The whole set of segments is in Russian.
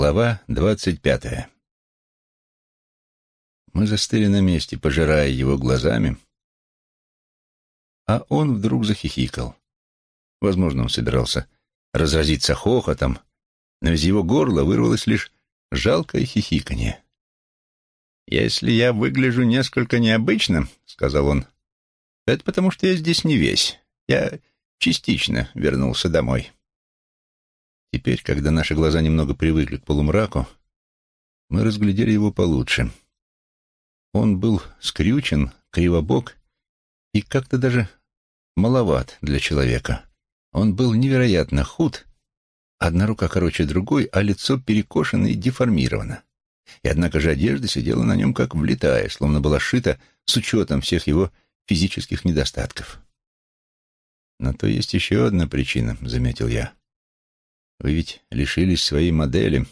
Глава двадцать пятая. Мы застыли на месте, пожирая его глазами, а он вдруг захихикал. Возможно, он собирался разразиться хохотом, но из его горла вырвалось лишь жалкое хихиканье. «Если я выгляжу несколько необычно, — сказал он, — это потому, что я здесь не весь. Я частично вернулся домой». Теперь, когда наши глаза немного привыкли к полумраку, мы разглядели его получше. Он был скрючен, кривобок и как-то даже маловат для человека. Он был невероятно худ, одна рука короче другой, а лицо перекошено и деформировано. И однако же одежда сидела на нем как влитая, словно была сшита с учетом всех его физических недостатков. «На то есть еще одна причина», — заметил я. Вы ведь лишились своей модели.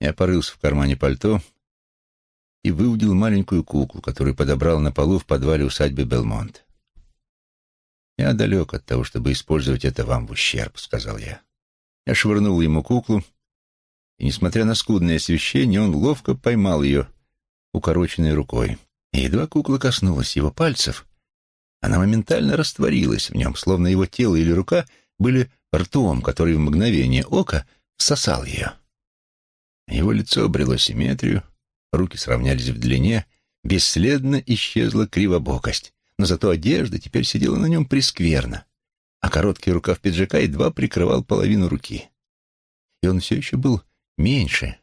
Я порылся в кармане пальто и выудил маленькую куклу, которую подобрал на полу в подвале усадьбы Белмонт. «Я далек от того, чтобы использовать это вам в ущерб», — сказал я. Я швырнул ему куклу, и, несмотря на скудное освещение, он ловко поймал ее укороченной рукой. И едва кукла коснулась его пальцев, она моментально растворилась в нем, словно его тело или рука были ртом, который в мгновение ока сосал ее. Его лицо обрело симметрию, руки сравнялись в длине, бесследно исчезла кривобокость, но зато одежда теперь сидела на нем прескверно, а короткий рукав пиджака едва прикрывал половину руки. И он все еще был меньше,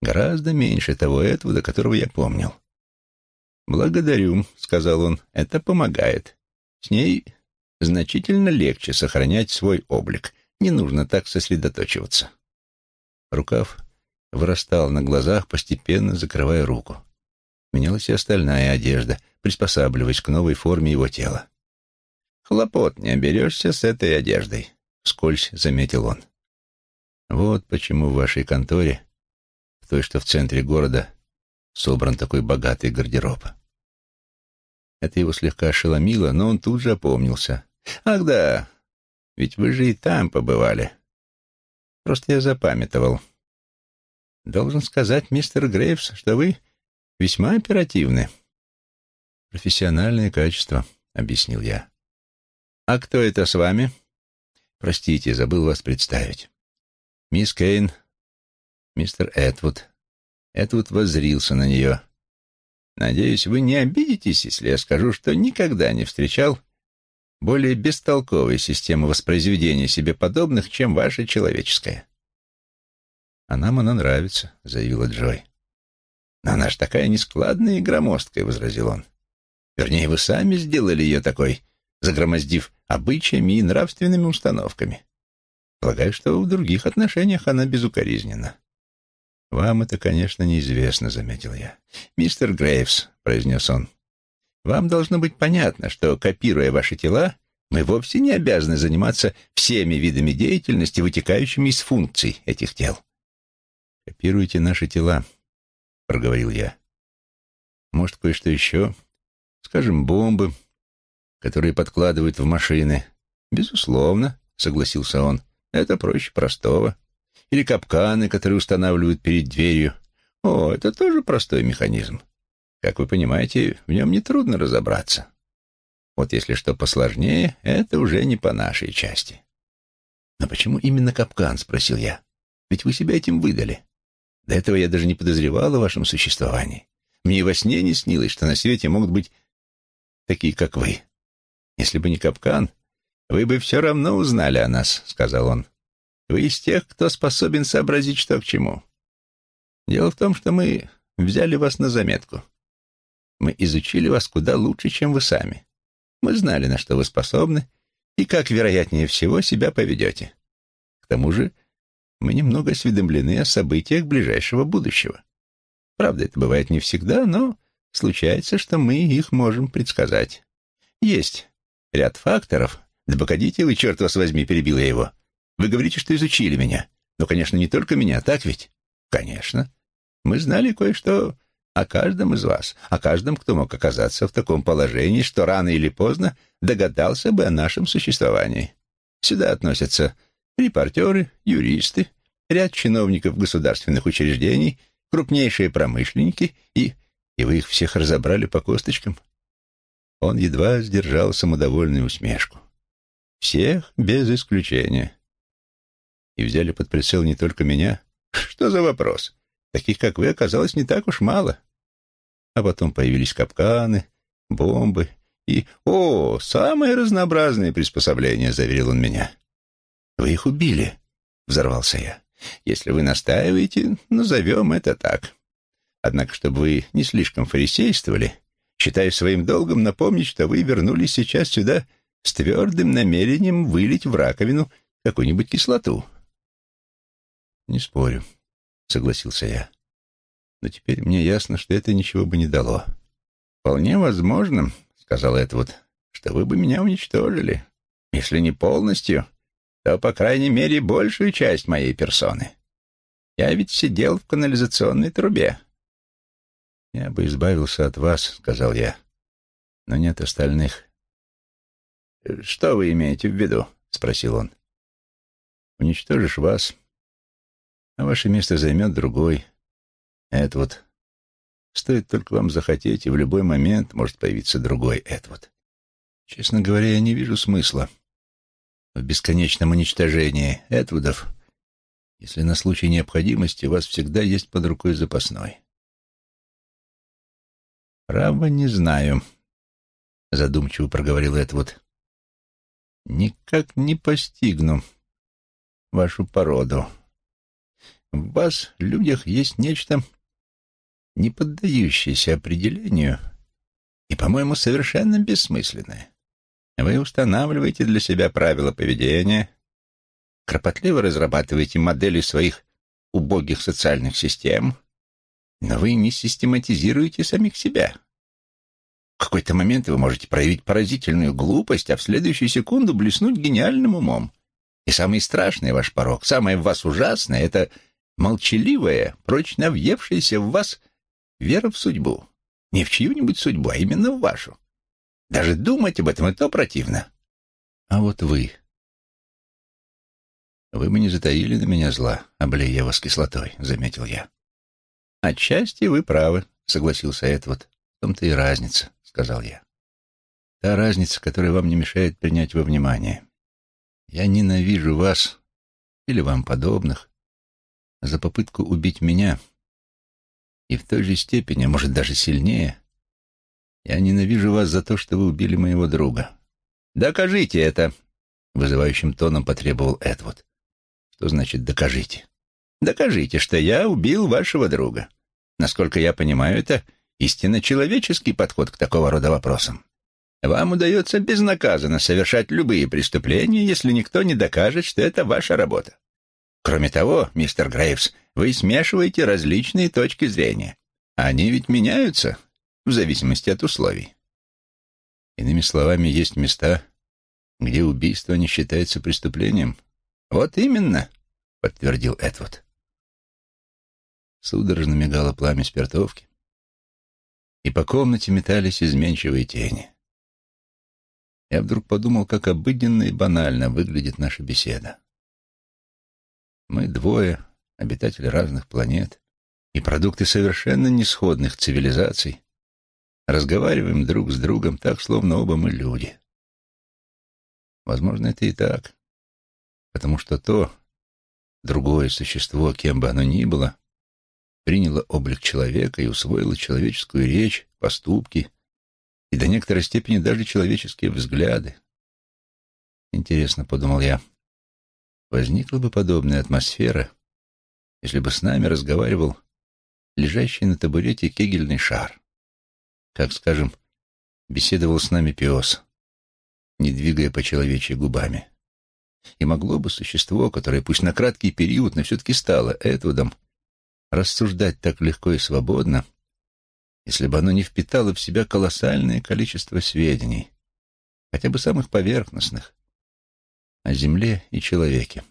гораздо меньше того этого, до которого я помнил. «Благодарю», — сказал он, — «это помогает. С ней значительно легче сохранять свой облик. Не нужно так сосредоточиваться. Рукав вырастал на глазах, постепенно закрывая руку. Менялась и остальная одежда, приспосабливаясь к новой форме его тела. «Хлопот не оберешься с этой одеждой», — вскользь заметил он. «Вот почему в вашей конторе, в той, что в центре города, собран такой богатый гардероб». Это его слегка ошеломило, но он тут же опомнился. Ах да, ведь вы же и там побывали. Просто я запамятовал. Должен сказать, мистер Грейвс, что вы весьма оперативны. Профессиональное качество, объяснил я. А кто это с вами? Простите, забыл вас представить. Мисс Кейн, мистер Этвуд. Этвуд воззрился на нее. Надеюсь, вы не обидитесь, если я скажу, что никогда не встречал более бестолковой системы воспроизведения себе подобных, чем ваша человеческая. «А нам она нравится», — заявила Джой. «Но она ж такая нескладная и громоздкая», — возразил он. «Вернее, вы сами сделали ее такой, загромоздив обычаями и нравственными установками. Полагаю, что в других отношениях она безукоризненна». «Вам это, конечно, неизвестно», — заметил я. «Мистер Грейвс», — произнес он, вам должно быть понятно, что, копируя ваши тела, мы вовсе не обязаны заниматься всеми видами деятельности, вытекающими из функций этих тел. «Копируйте наши тела», — проговорил я. «Может, кое-что еще? Скажем, бомбы, которые подкладывают в машины». «Безусловно», — согласился он, — «это проще простого. Или капканы, которые устанавливают перед дверью. О, это тоже простой механизм. Как вы понимаете, в нем нетрудно разобраться. Вот если что посложнее, это уже не по нашей части. «Но почему именно капкан?» — спросил я. «Ведь вы себя этим выдали. До этого я даже не подозревал о вашем существовании. Мне и во сне не снилось, что на свете могут быть такие, как вы. Если бы не капкан, вы бы все равно узнали о нас», — сказал он. «Вы из тех, кто способен сообразить, что к чему. Дело в том, что мы взяли вас на заметку. Мы изучили вас куда лучше, чем вы сами. Мы знали, на что вы способны и как, вероятнее всего, себя поведете. К тому же мы немного осведомлены о событиях ближайшего будущего. Правда, это бывает не всегда, но случается, что мы их можем предсказать. Есть ряд факторов. Да погодите вы, черт вас возьми, перебил я его. Вы говорите, что изучили меня. Но, конечно, не только меня, так ведь? Конечно. Мы знали кое-что о каждом из вас, о каждом, кто мог оказаться в таком положении, что рано или поздно догадался бы о нашем существовании. Сюда относятся репортеры, юристы, ряд чиновников государственных учреждений, крупнейшие промышленники, и... и вы их всех разобрали по косточкам. Он едва сдержал самодовольную усмешку. Всех без исключения. И взяли под прицел не только меня. Что за вопрос? Таких, как вы, оказалось не так уж мало. А потом появились капканы, бомбы и... О, самые разнообразные приспособления, заверил он меня. Вы их убили, взорвался я. Если вы настаиваете, назовем это так. Однако, чтобы вы не слишком фарисействовали, считаю своим долгом напомнить, что вы вернулись сейчас сюда с твердым намерением вылить в раковину какую-нибудь кислоту. Не спорю, согласился я. Но теперь мне ясно, что это ничего бы не дало. Вполне возможно, сказал Эдвуд, что вы бы меня уничтожили. Если не полностью, то, по крайней мере, большую часть моей персоны. Я ведь сидел в канализационной трубе. «Я бы избавился от вас», — сказал я, — «но нет остальных». «Что вы имеете в виду?» — спросил он. «Уничтожишь вас, а ваше место займет другой. Это вот. Стоит только вам захотеть, и в любой момент может появиться другой это вот. Честно говоря, я не вижу смысла в бесконечном уничтожении Этвудов, если на случай необходимости у вас всегда есть под рукой запасной. «Право не знаю», — задумчиво проговорил Этвуд. «Никак не постигну вашу породу. В вас, людях, есть нечто, не поддающееся определению и, по-моему, совершенно бессмысленное. Вы устанавливаете для себя правила поведения, кропотливо разрабатываете модели своих убогих социальных систем — но вы не систематизируете самих себя. В какой-то момент вы можете проявить поразительную глупость, а в следующую секунду блеснуть гениальным умом. И самый страшный ваш порог, самое в вас ужасное — это молчаливая, прочно въевшаяся в вас вера в судьбу. Не в чью-нибудь судьбу, а именно в вашу. Даже думать об этом и то противно. А вот вы. Вы бы не затаили на меня зла, облея вас кислотой, — заметил я. «Отчасти вы правы», — согласился Эдвард. «В том-то и разница», — сказал я. «Та разница, которая вам не мешает принять во внимание. Я ненавижу вас или вам подобных за попытку убить меня, и в той же степени, может даже сильнее, я ненавижу вас за то, что вы убили моего друга». «Докажите это», — вызывающим тоном потребовал Эдвард. «Что значит «докажите»?» Докажите, что я убил вашего друга. Насколько я понимаю, это истинно человеческий подход к такого рода вопросам. Вам удается безнаказанно совершать любые преступления, если никто не докажет, что это ваша работа. Кроме того, мистер Грейвс, вы смешиваете различные точки зрения. Они ведь меняются в зависимости от условий. Иными словами, есть места, где убийство не считается преступлением. Вот именно, подтвердил Эдвард. Судорожно мигало пламя спиртовки, и по комнате метались изменчивые тени. Я вдруг подумал, как обыденно и банально выглядит наша беседа. Мы двое, обитатели разных планет и продукты совершенно несходных цивилизаций, разговариваем друг с другом так, словно оба мы люди. Возможно, это и так, потому что то, другое существо, кем бы оно ни было, приняло облик человека и усвоило человеческую речь, поступки и до некоторой степени даже человеческие взгляды. Интересно, — подумал я, — возникла бы подобная атмосфера, если бы с нами разговаривал лежащий на табурете кегельный шар. Как, скажем, беседовал с нами пес, не двигая по человечьи губами. И могло бы существо, которое пусть на краткий период, но все-таки стало Эдвудом, рассуждать так легко и свободно, если бы оно не впитало в себя колоссальное количество сведений, хотя бы самых поверхностных, о Земле и человеке.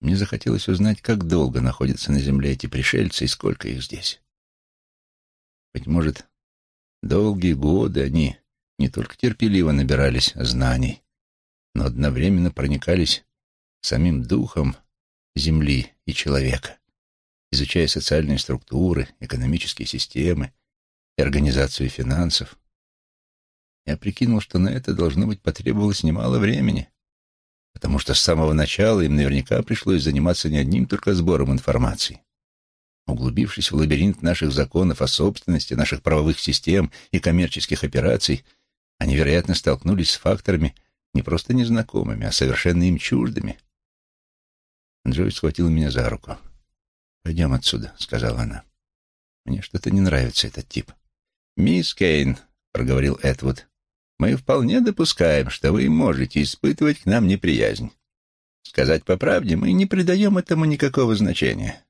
Мне захотелось узнать, как долго находятся на Земле эти пришельцы и сколько их здесь. Быть может, долгие годы они не только терпеливо набирались знаний, но одновременно проникались самим духом Земли и человека, изучая социальные структуры, экономические системы и организацию финансов. Я прикинул, что на это должно быть потребовалось немало времени, потому что с самого начала им наверняка пришлось заниматься не одним только сбором информации. Углубившись в лабиринт наших законов о собственности, наших правовых систем и коммерческих операций, они, вероятно, столкнулись с факторами не просто незнакомыми, а совершенно им чуждыми. Джой схватила меня за руку. «Пойдем отсюда», — сказала она. «Мне что-то не нравится этот тип». «Мисс Кейн», — проговорил Эдвуд, — «мы вполне допускаем, что вы можете испытывать к нам неприязнь. Сказать по правде, мы не придаем этому никакого значения».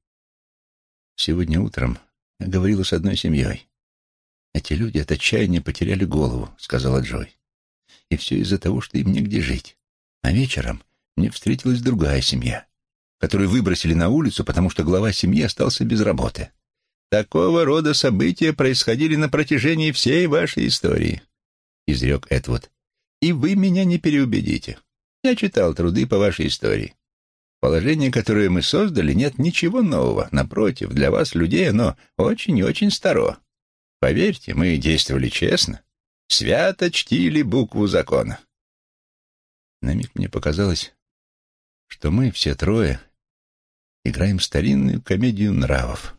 Сегодня утром я говорила с одной семьей. «Эти люди от отчаяния потеряли голову», — сказала Джой. «И все из-за того, что им негде жить. А вечером мне встретилась другая семья, которую выбросили на улицу, потому что глава семьи остался без работы. Такого рода события происходили на протяжении всей вашей истории», — изрек Эдвуд. «И вы меня не переубедите. Я читал труды по вашей истории. Положение, которое мы создали, нет ничего нового. Напротив, для вас, людей, оно очень и очень старо. Поверьте, мы действовали честно, свято чтили букву закона. На миг мне показалось, что мы все трое играем старинную комедию нравов,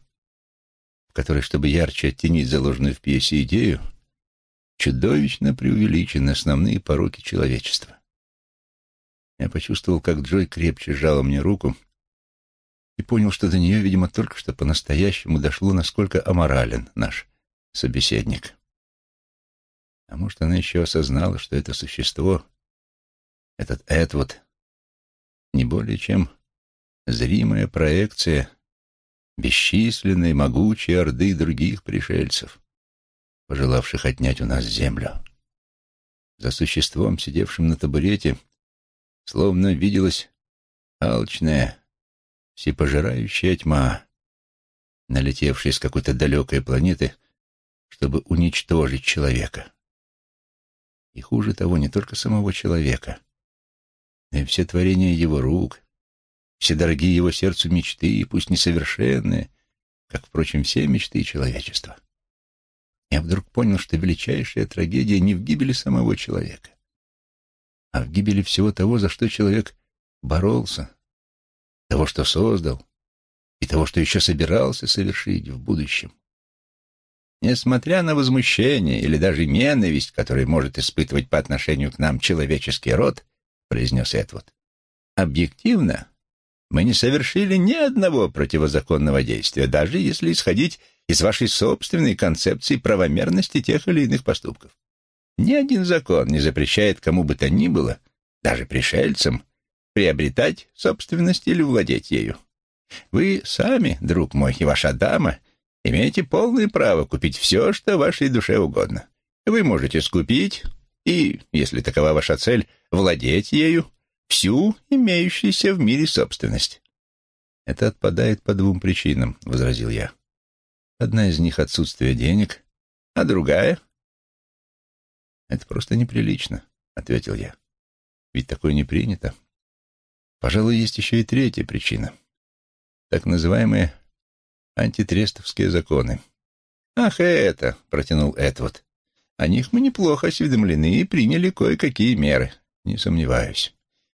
в которой, чтобы ярче оттенить заложенную в пьесе идею, чудовищно преувеличены основные пороки человечества. Я почувствовал, как Джой крепче сжала мне руку и понял, что до нее, видимо, только что по-настоящему дошло, насколько аморален наш собеседник. А может, она еще осознала, что это существо, этот Эдвуд, не более чем зримая проекция бесчисленной могучей орды других пришельцев, пожелавших отнять у нас землю. За существом, сидевшим на табурете, словно виделась алчная, всепожирающая тьма, налетевшая с какой-то далекой планеты — чтобы уничтожить человека. И хуже того, не только самого человека, но и все творения его рук, все дорогие его сердцу мечты, пусть несовершенные, как, впрочем, все мечты человечества. Я вдруг понял, что величайшая трагедия не в гибели самого человека, а в гибели всего того, за что человек боролся, того, что создал, и того, что еще собирался совершить в будущем. Несмотря на возмущение или даже ненависть, которую может испытывать по отношению к нам человеческий род, произнес Эдвуд, объективно мы не совершили ни одного противозаконного действия, даже если исходить из вашей собственной концепции правомерности тех или иных поступков. Ни один закон не запрещает кому бы то ни было, даже пришельцам, приобретать собственность или владеть ею. Вы сами, друг мой, и ваша дама имеете полное право купить все, что вашей душе угодно. Вы можете скупить и, если такова ваша цель, владеть ею, всю имеющуюся в мире собственность. Это отпадает по двум причинам, — возразил я. Одна из них — отсутствие денег, а другая — это просто неприлично, — ответил я. Ведь такое не принято. Пожалуй, есть еще и третья причина. Так называемые антитрестовские законы. «Ах, это!» — протянул Эдвуд. «О них мы неплохо осведомлены и приняли кое-какие меры, не сомневаюсь.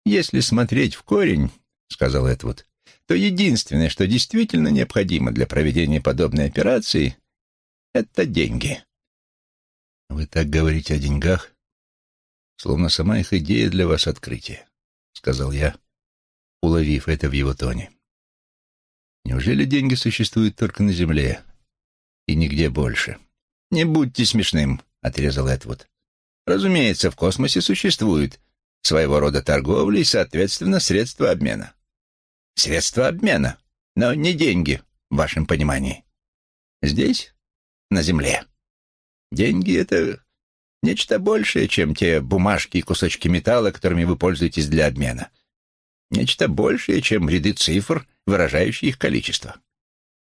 Если смотреть в корень, — сказал Эдвуд, — то единственное, что действительно необходимо для проведения подобной операции, — это деньги». «Вы так говорите о деньгах, словно сама их идея для вас открытие», — сказал я, уловив это в его тоне. Неужели деньги существуют только на Земле и нигде больше? «Не будьте смешным», — отрезал Эдвуд. «Разумеется, в космосе существует своего рода торговля и, соответственно, средства обмена. Средства обмена, но не деньги, в вашем понимании. Здесь, на Земле, деньги — это нечто большее, чем те бумажки и кусочки металла, которыми вы пользуетесь для обмена. Нечто большее, чем ряды цифр — выражающий их количество.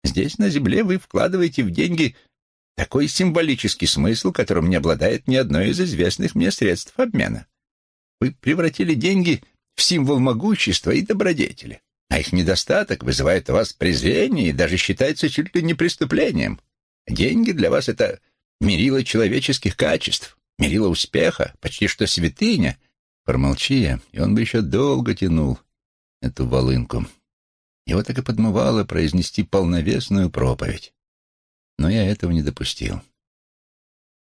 Здесь, на Земле, вы вкладываете в деньги такой символический смысл, которым не обладает ни одно из известных мне средств обмена. Вы превратили деньги в символ могущества и добродетели. А их недостаток вызывает у вас презрение и даже считается чуть ли не преступлением. Деньги для вас — это мерило человеческих качеств, мерило успеха, почти что святыня. Промолчи я, и он бы еще долго тянул эту волынку. Его так и подмывало произнести полновесную проповедь. Но я этого не допустил.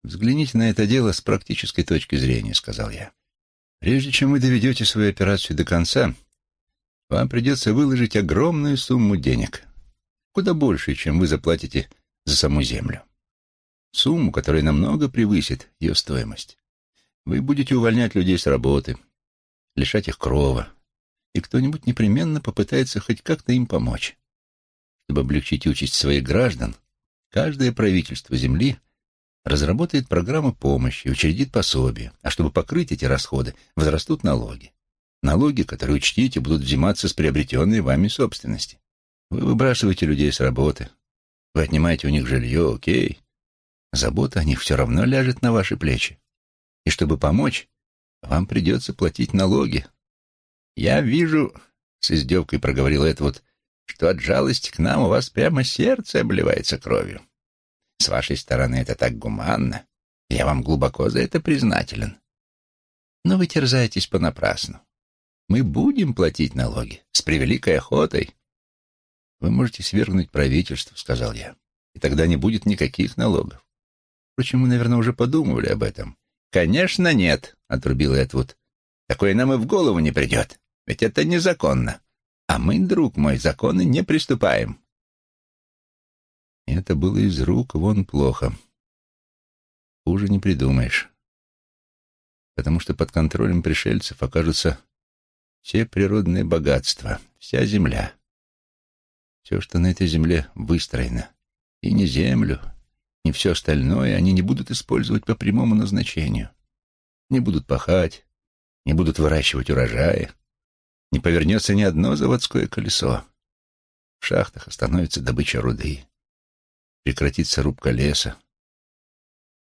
«Взгляните на это дело с практической точки зрения», — сказал я. «Прежде чем вы доведете свою операцию до конца, вам придется выложить огромную сумму денег, куда больше, чем вы заплатите за саму землю. Сумму, которая намного превысит ее стоимость. Вы будете увольнять людей с работы, лишать их крова, и кто-нибудь непременно попытается хоть как-то им помочь. Чтобы облегчить участь своих граждан, каждое правительство Земли разработает программу помощи, учредит пособие, а чтобы покрыть эти расходы, возрастут налоги. Налоги, которые, учтите, будут взиматься с приобретенной вами собственности. Вы выбрасываете людей с работы. Вы отнимаете у них жилье, окей. Забота о них все равно ляжет на ваши плечи. И чтобы помочь, вам придется платить налоги. Я вижу, — с издевкой проговорил Эдвуд, — что от жалости к нам у вас прямо сердце обливается кровью. С вашей стороны это так гуманно. Я вам глубоко за это признателен. Но вы терзаетесь понапрасну. Мы будем платить налоги с превеликой охотой. Вы можете свергнуть правительство, сказал я, и тогда не будет никаких налогов. Впрочем, мы, наверное, уже подумывали об этом. Конечно, нет, отрубил Эдвуд. Такое нам и в голову не придет, ведь это незаконно. А мы, друг мой, законы не приступаем. Это было из рук вон плохо. Хуже не придумаешь. Потому что под контролем пришельцев окажутся все природные богатства, вся земля. Все, что на этой земле выстроено. И не землю, ни все остальное они не будут использовать по прямому назначению. Не будут пахать, не будут выращивать урожаи. Не повернется ни одно заводское колесо. В шахтах остановится добыча руды. Прекратится рубка леса.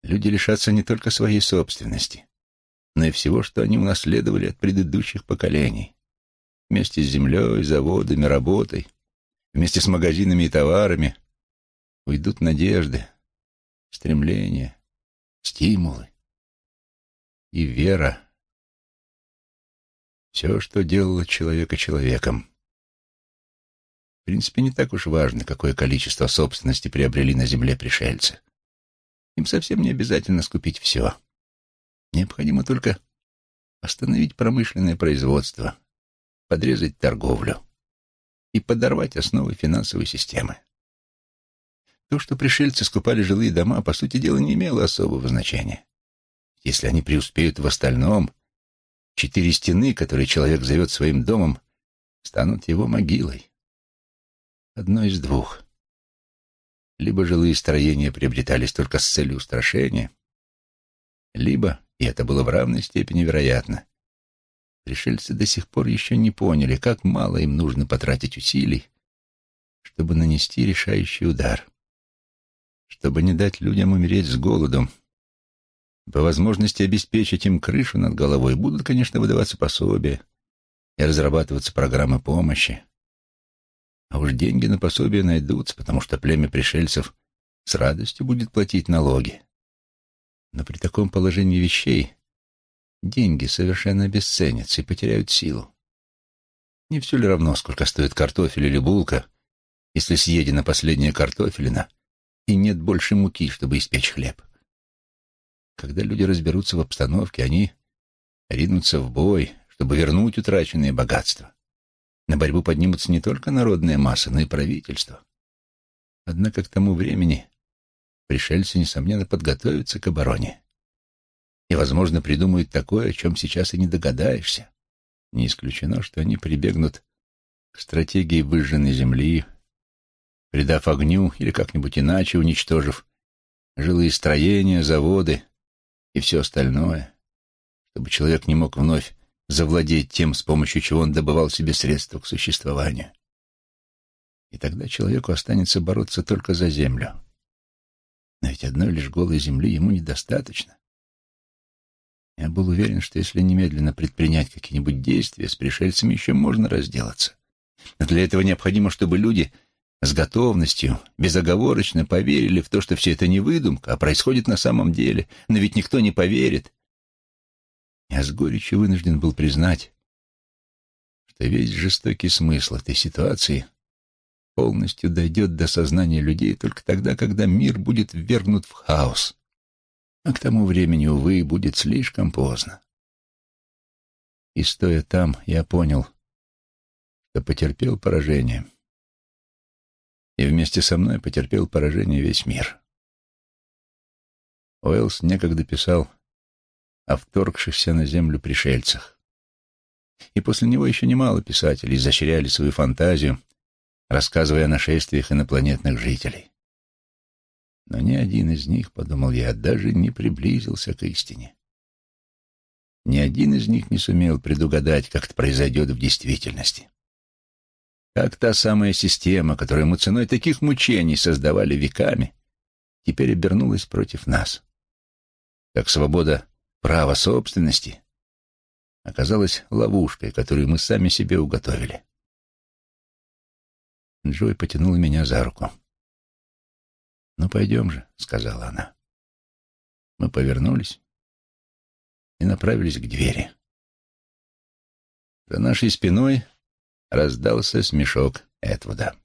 Люди лишатся не только своей собственности, но и всего, что они унаследовали от предыдущих поколений. Вместе с землей, заводами, работой, вместе с магазинами и товарами уйдут надежды, стремления, стимулы и вера. Все, что делало человека человеком. Принципе, не так уж важно, какое количество собственности приобрели на земле пришельцы. Им совсем не обязательно скупить все. Необходимо только остановить промышленное производство, подрезать торговлю и подорвать основы финансовой системы. То, что пришельцы скупали жилые дома, по сути дела, не имело особого значения. Если они преуспеют в остальном, четыре стены, которые человек зовет своим домом, станут его могилой. Одно из двух. Либо жилые строения приобретались только с целью устрашения, либо и это было в равной степени вероятно. Пришельцы до сих пор еще не поняли, как мало им нужно потратить усилий, чтобы нанести решающий удар, чтобы не дать людям умереть с голодом. По возможности обеспечить им крышу над головой будут, конечно, выдаваться пособия и разрабатываться программы помощи. А уж деньги на пособие найдутся, потому что племя пришельцев с радостью будет платить налоги. Но при таком положении вещей деньги совершенно обесценятся и потеряют силу. Не все ли равно, сколько стоит картофель или булка, если съедена последняя картофелина и нет больше муки, чтобы испечь хлеб? Когда люди разберутся в обстановке, они ринутся в бой, чтобы вернуть утраченные богатства. На борьбу поднимутся не только народная масса, но и правительство. Однако к тому времени пришельцы, несомненно, подготовятся к обороне. И, возможно, придумают такое, о чем сейчас и не догадаешься. Не исключено, что они прибегнут к стратегии выжженной земли, придав огню или как-нибудь иначе уничтожив жилые строения, заводы и все остальное, чтобы человек не мог вновь завладеть тем, с помощью чего он добывал себе средства к существованию. И тогда человеку останется бороться только за землю. Но ведь одной лишь голой земли ему недостаточно. Я был уверен, что если немедленно предпринять какие-нибудь действия, с пришельцами еще можно разделаться. Но для этого необходимо, чтобы люди с готовностью, безоговорочно поверили в то, что все это не выдумка, а происходит на самом деле. Но ведь никто не поверит. Я с горечью вынужден был признать, что весь жестокий смысл этой ситуации полностью дойдет до сознания людей только тогда, когда мир будет ввергнут в хаос. А к тому времени, увы, будет слишком поздно. И стоя там, я понял, что потерпел поражение. И вместе со мной потерпел поражение весь мир. Уэллс некогда писал о вторгшихся на землю пришельцах. И после него еще немало писателей изощряли свою фантазию, рассказывая о нашествиях инопланетных жителей. Но ни один из них, подумал я, даже не приблизился к истине. Ни один из них не сумел предугадать, как это произойдет в действительности. Как та самая система, которую мы ценой таких мучений создавали веками, теперь обернулась против нас. Как свобода Право собственности оказалось ловушкой, которую мы сами себе уготовили. Джой потянула меня за руку. «Ну, пойдем же», — сказала она. Мы повернулись и направились к двери. За нашей спиной раздался смешок Этвуда.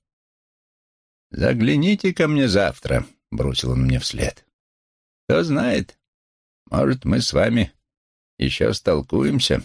«Загляните ко мне завтра», — бросил он мне вслед. «Кто знает, может, мы с вами еще столкуемся.